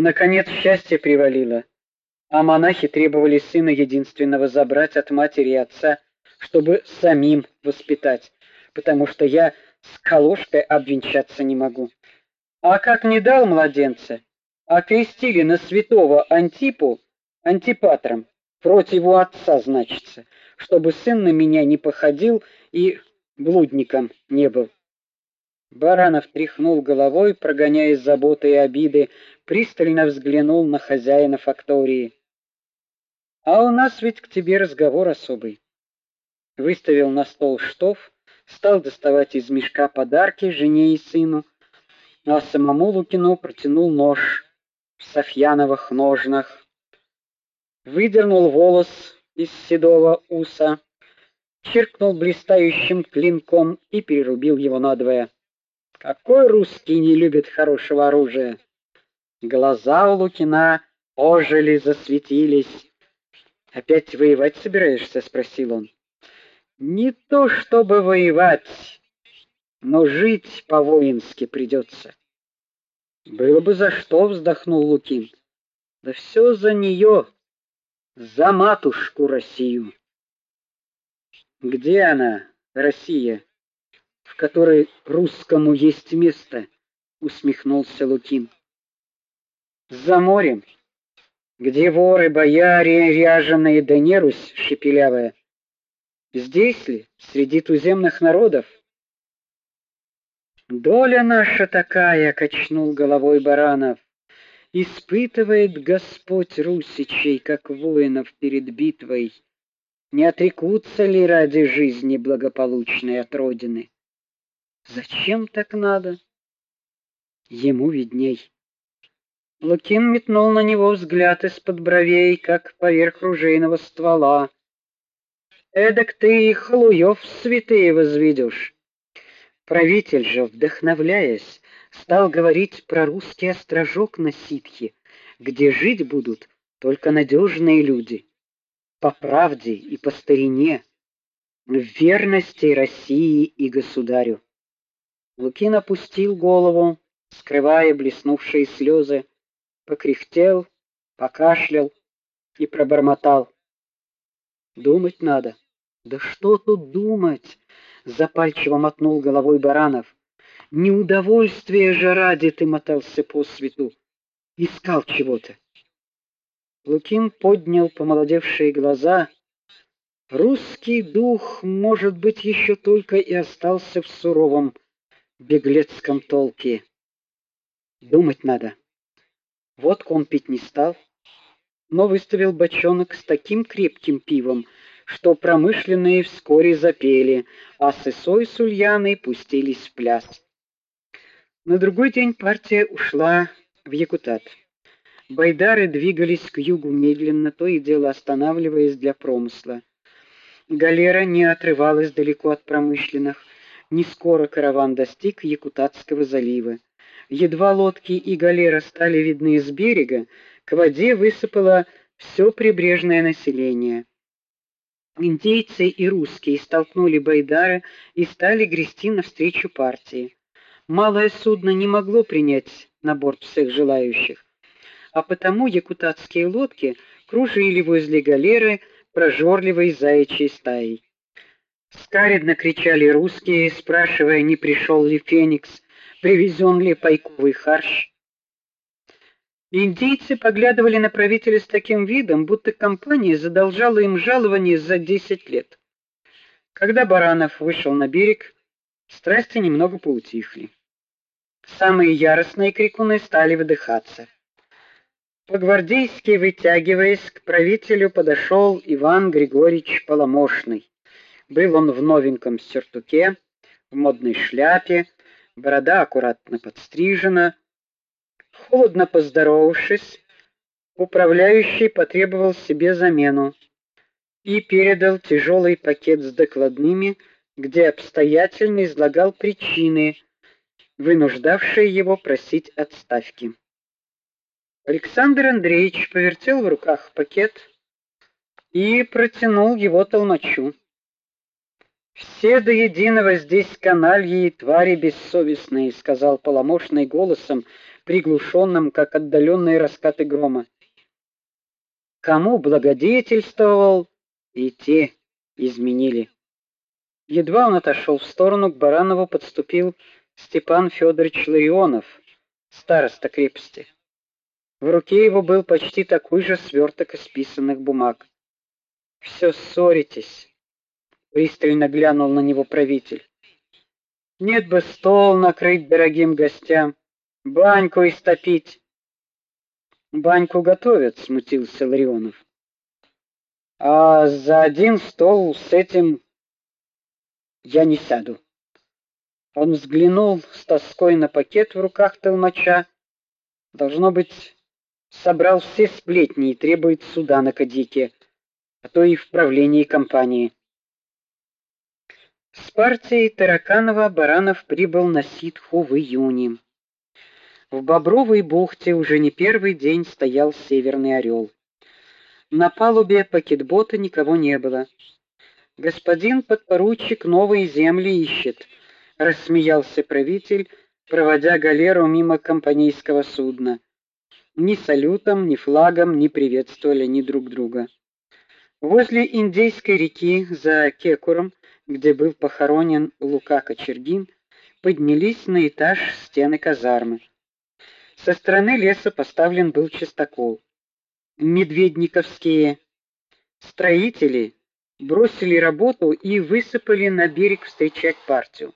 Наконец счастье привалило, а монахи требовали сына единственного забрать от матери и отца, чтобы самим воспитать, потому что я с колошкой обвенчаться не могу. А как не дал младенца, окрестили на святого Антипу Антипатром, против его отца, значится, чтобы сын на меня не походил и блудником не был. Баранов тряхнул головой, прогоняя заботы и обиды, пристально взглянул на хозяина фактории. А у нас ведь к тебе разговор особый. Выставил на стол штоф, стал доставать из мешка подарки жене и сыну, а самому Лукину протянул нож в софьяновых ножнах. Выдернул волос из седого уса, чиркнул блистающим клинком и перерубил его надвое. Какой русский не любит хорошего оружия? Глаза у Лукина ожили, засветились. Опять воевать собираешься, спросил он. Не то чтобы воевать, но жить по-воински придется. Было бы за что, вздохнул Лукин. Да все за нее, за матушку Россию. Где она, Россия? В которой русскому есть место, усмехнулся Лукин. За морем, где воры, бояре, ряженые да нерусь шепелявая. Здесь ли, среди туземных народов? Доля наша такая, качнул головой Баранов. Испытывает Господь русичей, как воинов перед битвой. Не отрекутся ли ради жизни благополучной от родины? Зачем так надо? Ему видней. Лукин метнул на него взгляд из-под бровей, как поверх ружейного ствола. Эдак ты и халуев святые возведешь. Правитель же, вдохновляясь, стал говорить про русский острожок на ситхе, где жить будут только надежные люди, по правде и по старине, в верности России и государю. Лукин опустил голову, скрывая блеснувшие слезы, покряхтел, покашлял и пробормотал: "Думать надо". "Да что тут думать?" запальчиво мотнул головой Баранов. "Неудовольствие же ради ты мотался по свету, искал чего-то". Лукин поднял помолодевшие глаза. Русский дух, может быть, еще только и остался в суровом беглецком толке. Думать надо. Водку он пить не стал, но выставил бочонок с таким крепким пивом, что промышленные вскоре запели, а Сысой с Ульяной пустились в пляс. На другой день партия ушла в Якутат. Байдары двигались к югу медленно, то и дело останавливаясь для промысла. Галера не отрывалась далеко от промышленных, не скоро караван достиг Якутатского залива. Едва лодки и галера стали видны с берега, к воде высыпало все прибрежное население. Индейцы и русские столкнули байдары и стали грести навстречу партии. Малое судно не могло принять на борт всех желающих, а потому якутатские лодки кружили возле галеры прожорливой заячьей стаей. Скаредно кричали русские, спрашивая, не пришел ли Феникс, привезен ли пайковый харч. Индейцы поглядывали на правителя с таким видом, будто компания задолжала им жалование за 10 лет. Когда Баранов вышел на берег, страсти немного поутихли. Самые яростные крикуны стали выдыхаться. По-гвардейски вытягиваясь, к правителю подошел Иван Григорьевич Поломошный. Был он в новеньком сюртуке, в модной шляпе, борода аккуратно подстрижена. Холодно поздоровавшись, управляющий потребовал себе замену и передал тяжелый пакет с докладными, где обстоятельно излагал причины, вынуждавшие его просить отставки. Александр Андреевич повертел в руках пакет и протянул его толмачу. Все до единого здесь канальи и твари бессовестные, сказал поломошный голосом, приглушенным, как отдаленные раскаты грома. Кому благодетельствовал, и те изменили. Едва он отошел в сторону, к Баранову подступил Степан Федорович Ларионов, староста крепости. В руке его был почти такой же сверток исписанных бумаг. «Все ссоритесь, пристально глянул на него правитель. Нет бы стол накрыть дорогим гостям, баньку истопить. Баньку готовят, смутился Ларионов. А за один стол с этим я не сяду. Он взглянул с тоской на пакет в руках толмача. Должно быть, собрал все сплетни и требует суда на кадике, а то и в правлении компании. С партией Тараканова Баранов прибыл на ситху в июне. В Бобровой бухте уже не первый день стоял Северный Орел. На палубе пакетбота никого не было. Господин подпоручик новые земли ищет, рассмеялся правитель, проводя галеру мимо компанейского судна. Ни салютом, ни флагом не приветствовали ни друг друга. Возле Индейской реки за Кекуром, где был похоронен Лука Кочергин, поднялись на этаж стены казармы. Со стороны леса поставлен был чистокол. Медведниковские строители бросили работу и высыпали на берег встречать партию.